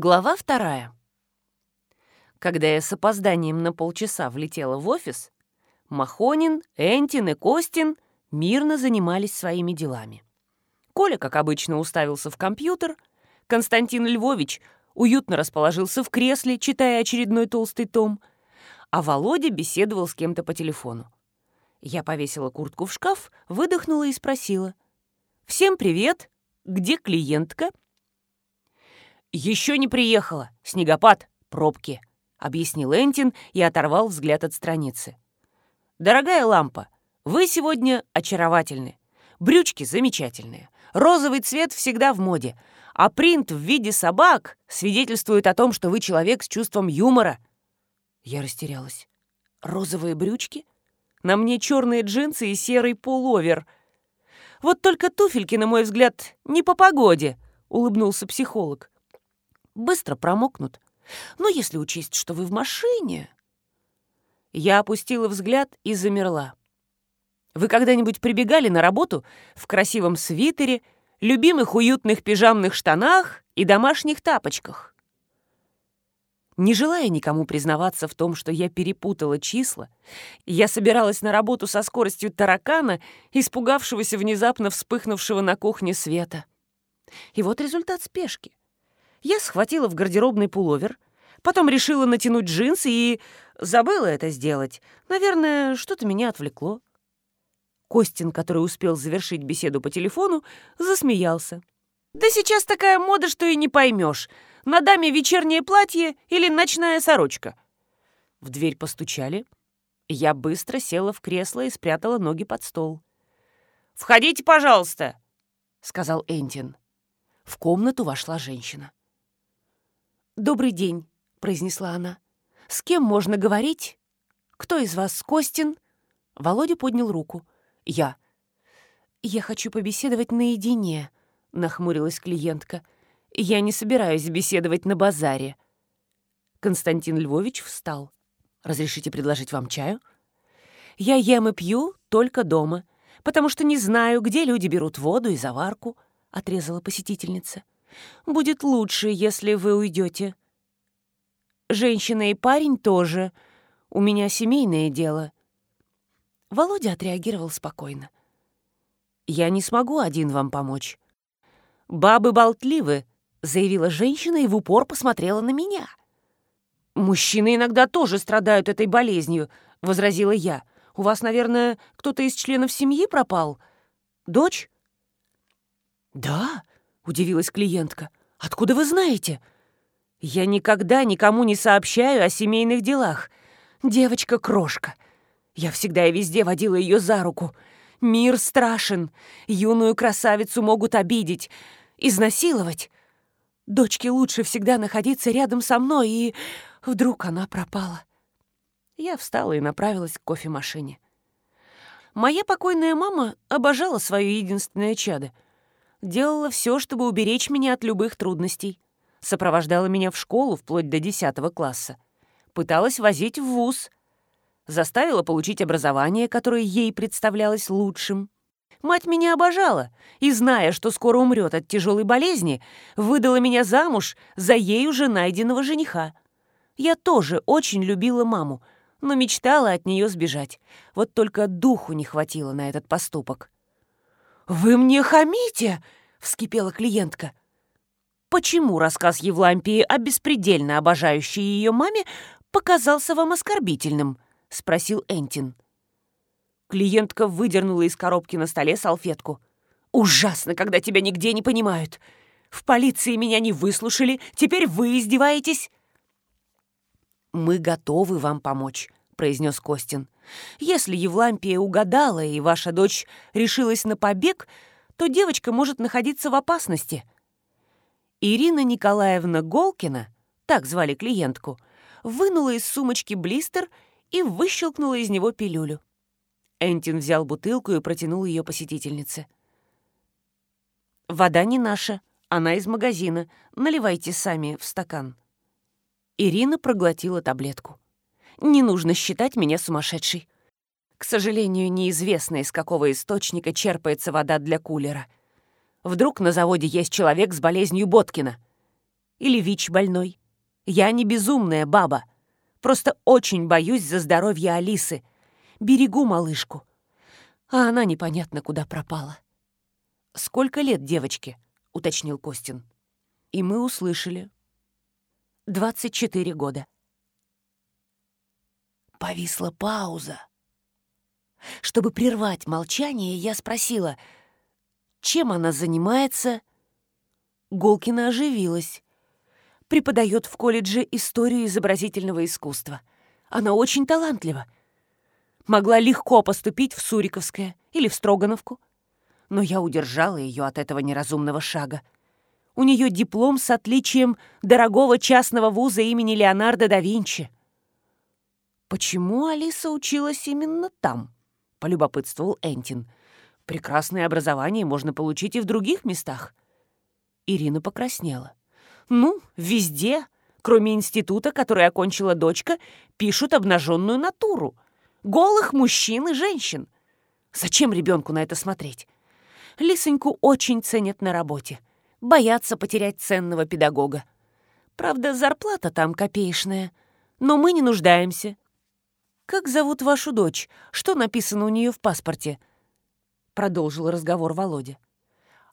Глава вторая. Когда я с опозданием на полчаса влетела в офис, Махонин, Энтин и Костин мирно занимались своими делами. Коля, как обычно, уставился в компьютер, Константин Львович уютно расположился в кресле, читая очередной толстый том, а Володя беседовал с кем-то по телефону. Я повесила куртку в шкаф, выдохнула и спросила. «Всем привет! Где клиентка?» «Еще не приехала. Снегопад, пробки», — объяснил Энтин и оторвал взгляд от страницы. «Дорогая лампа, вы сегодня очаровательны. Брючки замечательные. Розовый цвет всегда в моде. А принт в виде собак свидетельствует о том, что вы человек с чувством юмора». Я растерялась. «Розовые брючки? На мне черные джинсы и серый пуловер. Вот только туфельки, на мой взгляд, не по погоде», — улыбнулся психолог быстро промокнут. Но если учесть, что вы в машине... Я опустила взгляд и замерла. Вы когда-нибудь прибегали на работу в красивом свитере, любимых уютных пижамных штанах и домашних тапочках? Не желая никому признаваться в том, что я перепутала числа, я собиралась на работу со скоростью таракана, испугавшегося внезапно вспыхнувшего на кухне света. И вот результат спешки. Я схватила в гардеробный пуловер, потом решила натянуть джинсы и забыла это сделать. Наверное, что-то меня отвлекло. Костин, который успел завершить беседу по телефону, засмеялся. «Да сейчас такая мода, что и не поймешь. На даме вечернее платье или ночная сорочка». В дверь постучали. Я быстро села в кресло и спрятала ноги под стол. «Входите, пожалуйста», — сказал Энтин. В комнату вошла женщина. «Добрый день», — произнесла она. «С кем можно говорить? Кто из вас Костин?» Володя поднял руку. «Я». «Я хочу побеседовать наедине», — нахмурилась клиентка. «Я не собираюсь беседовать на базаре». Константин Львович встал. «Разрешите предложить вам чаю?» «Я ем и пью только дома, потому что не знаю, где люди берут воду и заварку», — отрезала посетительница. Будет лучше, если вы уйдете. Женщина и парень тоже. У меня семейное дело. Володя отреагировал спокойно. Я не смогу один вам помочь. Бабы болтливы, заявила женщина и в упор посмотрела на меня. Мужчины иногда тоже страдают этой болезнью, возразила я. У вас, наверное, кто-то из членов семьи пропал? Дочь? Да, удивилась клиентка. «Откуда вы знаете?» «Я никогда никому не сообщаю о семейных делах. Девочка-крошка. Я всегда и везде водила ее за руку. Мир страшен. Юную красавицу могут обидеть, изнасиловать. Дочке лучше всегда находиться рядом со мной, и вдруг она пропала». Я встала и направилась к кофемашине. Моя покойная мама обожала свое единственное чадо — делала все, чтобы уберечь меня от любых трудностей. Сопровождала меня в школу вплоть до 10 класса. Пыталась возить в вуз. Заставила получить образование, которое ей представлялось лучшим. Мать меня обожала и, зная, что скоро умрет от тяжелой болезни, выдала меня замуж за ей уже найденного жениха. Я тоже очень любила маму, но мечтала от нее сбежать. Вот только духу не хватило на этот поступок. «Вы мне хамите!» — вскипела клиентка. «Почему рассказ Евлампии о беспредельно обожающей ее маме показался вам оскорбительным?» — спросил Энтин. Клиентка выдернула из коробки на столе салфетку. «Ужасно, когда тебя нигде не понимают. В полиции меня не выслушали, теперь вы издеваетесь?» «Мы готовы вам помочь», — произнес Костин. Если Евлампия угадала, и ваша дочь решилась на побег, то девочка может находиться в опасности. Ирина Николаевна Голкина, так звали клиентку, вынула из сумочки блистер и выщелкнула из него пилюлю. Энтин взял бутылку и протянул ее посетительнице. «Вода не наша, она из магазина. Наливайте сами в стакан». Ирина проглотила таблетку. Не нужно считать меня сумасшедшей. К сожалению, неизвестно, из какого источника черпается вода для кулера. Вдруг на заводе есть человек с болезнью Боткина. или ВИЧ больной. Я не безумная баба. Просто очень боюсь за здоровье Алисы. Берегу малышку. А она непонятно куда пропала. «Сколько лет девочке?» — уточнил Костин. И мы услышали. «Двадцать четыре года». Повисла пауза. Чтобы прервать молчание, я спросила, чем она занимается. Голкина оживилась. Преподает в колледже историю изобразительного искусства. Она очень талантлива. Могла легко поступить в Суриковское или в Строгановку. Но я удержала ее от этого неразумного шага. У нее диплом с отличием дорогого частного вуза имени Леонардо да Винчи. Почему Алиса училась именно там? — полюбопытствовал Энтин. «Прекрасное образование можно получить и в других местах». Ирина покраснела. «Ну, везде, кроме института, который окончила дочка, пишут обнаженную натуру. Голых мужчин и женщин. Зачем ребенку на это смотреть? Лисоньку очень ценят на работе. Боятся потерять ценного педагога. Правда, зарплата там копеечная. Но мы не нуждаемся. «Как зовут вашу дочь? Что написано у нее в паспорте?» Продолжил разговор Володя.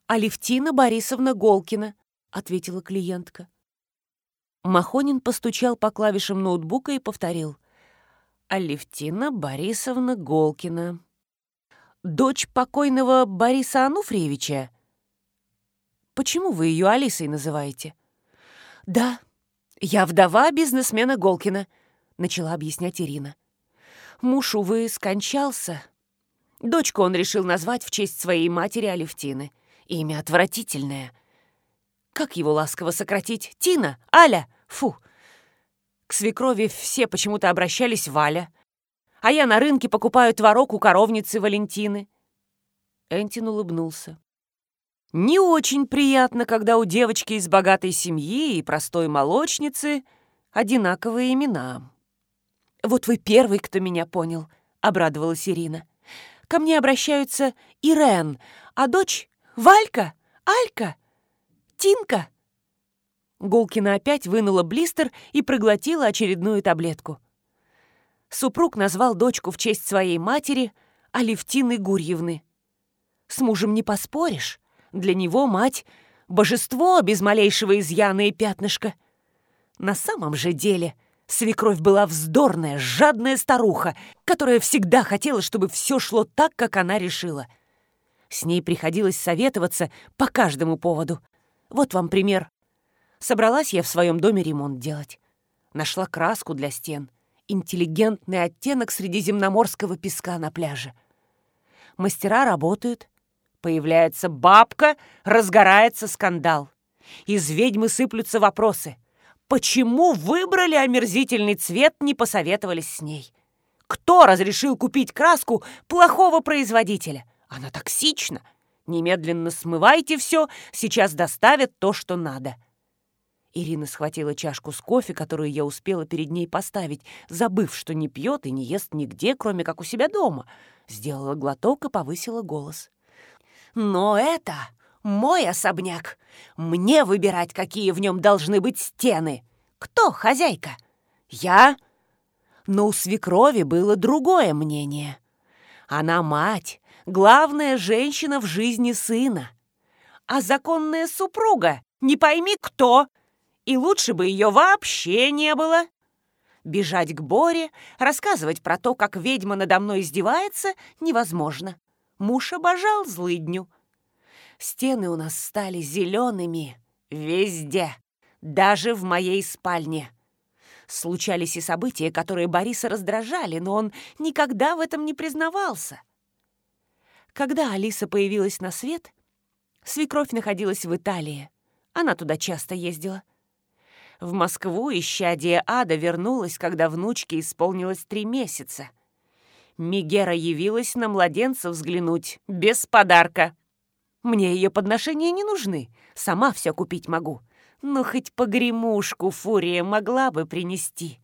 «Алевтина Борисовна Голкина», — ответила клиентка. Махонин постучал по клавишам ноутбука и повторил. «Алевтина Борисовна Голкина». «Дочь покойного Бориса Ануфриевича?» «Почему вы ее Алисой называете?» «Да, я вдова бизнесмена Голкина», — начала объяснять Ирина. Муж, увы, скончался. Дочку он решил назвать в честь своей матери Алевтины. Имя отвратительное. Как его ласково сократить? Тина? Аля? Фу. К свекрови все почему-то обращались Валя. А я на рынке покупаю творог у коровницы Валентины. Энтин улыбнулся. Не очень приятно, когда у девочки из богатой семьи и простой молочницы одинаковые имена. «Вот вы первый, кто меня понял», — обрадовалась Ирина. «Ко мне обращаются Ирен, а дочь — Валька, Алька, Тинка». Гулкина опять вынула блистер и проглотила очередную таблетку. Супруг назвал дочку в честь своей матери Алевтины Гурьевны. С мужем не поспоришь. Для него мать — божество без малейшего изъяна и пятнышка. На самом же деле — Свекровь была вздорная, жадная старуха, которая всегда хотела, чтобы все шло так, как она решила. С ней приходилось советоваться по каждому поводу. Вот вам пример. Собралась я в своем доме ремонт делать. Нашла краску для стен. Интеллигентный оттенок средиземноморского песка на пляже. Мастера работают. Появляется бабка, разгорается скандал. Из ведьмы сыплются вопросы — Почему выбрали омерзительный цвет, не посоветовались с ней? Кто разрешил купить краску плохого производителя? Она токсична. Немедленно смывайте все, сейчас доставят то, что надо. Ирина схватила чашку с кофе, которую я успела перед ней поставить, забыв, что не пьет и не ест нигде, кроме как у себя дома. Сделала глоток и повысила голос. «Но это мой особняк. Мне выбирать, какие в нем должны быть стены. Кто хозяйка? Я? Но у свекрови было другое мнение. Она мать, главная женщина в жизни сына. А законная супруга, не пойми кто. И лучше бы ее вообще не было. Бежать к Боре, рассказывать про то, как ведьма надо мной издевается, невозможно. Муж обожал злыдню. Стены у нас стали зелеными везде, даже в моей спальне. Случались и события, которые Бориса раздражали, но он никогда в этом не признавался. Когда Алиса появилась на свет, свекровь находилась в Италии. Она туда часто ездила. В Москву исчадие ада вернулась, когда внучке исполнилось три месяца. Мигера явилась на младенца взглянуть, без подарка. Мне ее подношения не нужны, сама все купить могу. Ну, хоть погремушку фурия могла бы принести.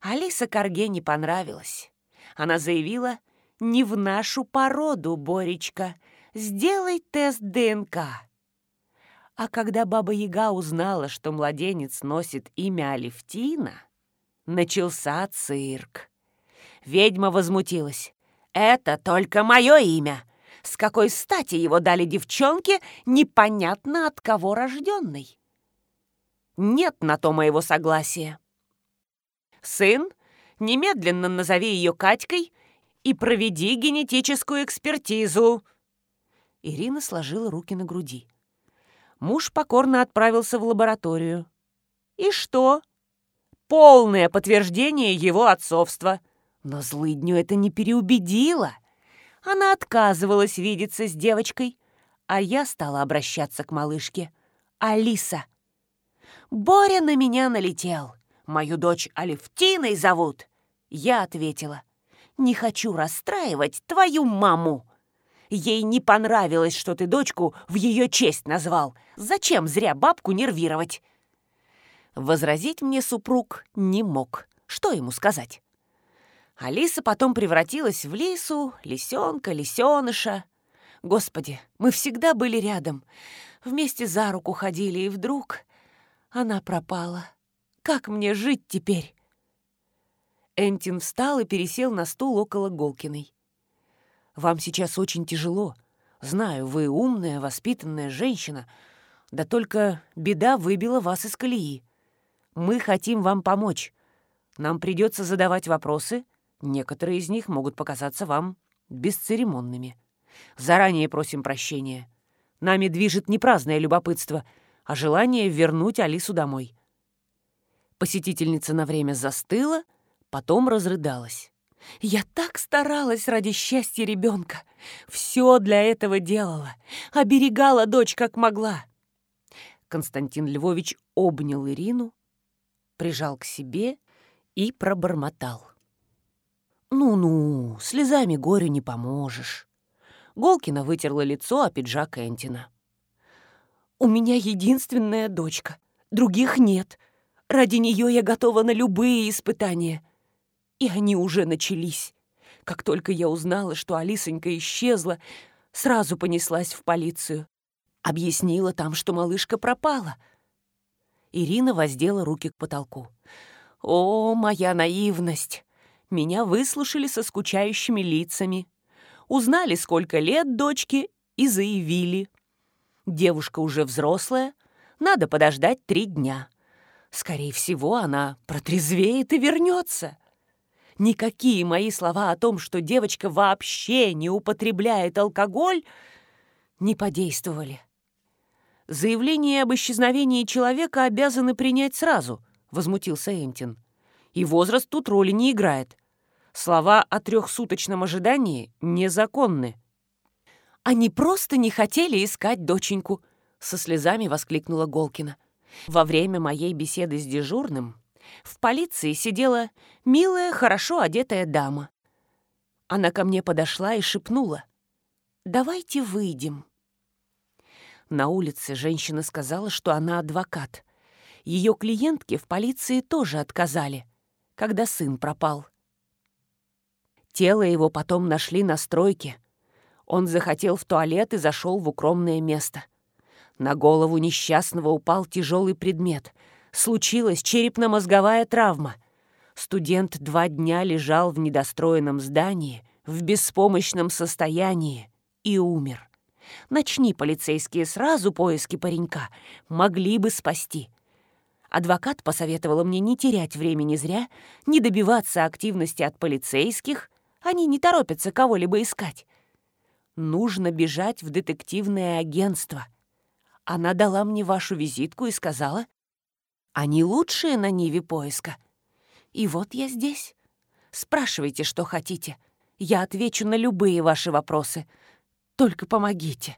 Алиса Карге не понравилась. Она заявила, не в нашу породу, Боречка, сделай тест ДНК. А когда Баба Яга узнала, что младенец носит имя Алевтина, начался цирк. Ведьма возмутилась. «Это только мое имя. С какой стати его дали девчонке, непонятно от кого рожденной? Нет на то моего согласия. Сын, немедленно назови ее Катькой и проведи генетическую экспертизу». Ирина сложила руки на груди. Муж покорно отправился в лабораторию. И что? Полное подтверждение его отцовства. Но злыдню это не переубедило. Она отказывалась видеться с девочкой, а я стала обращаться к малышке. «Алиса». «Боря на меня налетел. Мою дочь Алевтиной зовут». Я ответила. «Не хочу расстраивать твою маму». Ей не понравилось, что ты дочку в ее честь назвал. Зачем зря бабку нервировать?» Возразить мне супруг не мог. Что ему сказать? Алиса потом превратилась в лису, лисенка, лисеныша. Господи, мы всегда были рядом. Вместе за руку ходили, и вдруг она пропала. Как мне жить теперь? Энтин встал и пересел на стул около Голкиной. Вам сейчас очень тяжело. Знаю, вы умная, воспитанная женщина. Да только беда выбила вас из колеи. Мы хотим вам помочь. Нам придется задавать вопросы. Некоторые из них могут показаться вам бесцеремонными. Заранее просим прощения. Нами движет не праздное любопытство, а желание вернуть Алису домой. Посетительница на время застыла, потом разрыдалась. Я так старалась ради счастья ребенка. Все для этого делала. Оберегала дочь как могла. Константин Львович обнял Ирину, прижал к себе и пробормотал. «Ну-ну, слезами горю не поможешь». Голкина вытерла лицо о пиджак Энтина. «У меня единственная дочка. Других нет. Ради нее я готова на любые испытания. И они уже начались. Как только я узнала, что Алисонька исчезла, сразу понеслась в полицию. Объяснила там, что малышка пропала. Ирина воздела руки к потолку. «О, моя наивность! Меня выслушали со скучающими лицами. Узнали, сколько лет дочке, и заявили. Девушка уже взрослая, надо подождать три дня. Скорее всего, она протрезвеет и вернется. Никакие мои слова о том, что девочка вообще не употребляет алкоголь, не подействовали. «Заявление об исчезновении человека обязаны принять сразу», — возмутился Энтин. «И возраст тут роли не играет. Слова о трехсуточном ожидании незаконны». «Они просто не хотели искать доченьку», — со слезами воскликнула Голкина. «Во время моей беседы с дежурным в полиции сидела милая, хорошо одетая дама. Она ко мне подошла и шепнула. «Давайте выйдем». На улице женщина сказала, что она адвокат. Ее клиентки в полиции тоже отказали, когда сын пропал. Тело его потом нашли на стройке. Он захотел в туалет и зашел в укромное место. На голову несчастного упал тяжелый предмет — случилась черепно-мозговая травма. Студент два дня лежал в недостроенном здании, в беспомощном состоянии и умер. Начни полицейские сразу поиски паренька, могли бы спасти. Адвокат посоветовала мне не терять времени зря, не добиваться активности от полицейских, они не торопятся кого-либо искать. Нужно бежать в детективное агентство. Она дала мне вашу визитку и сказала, они лучшие на Ниве поиска. И вот я здесь. Спрашивайте, что хотите. Я отвечу на любые ваши вопросы. Только помогите.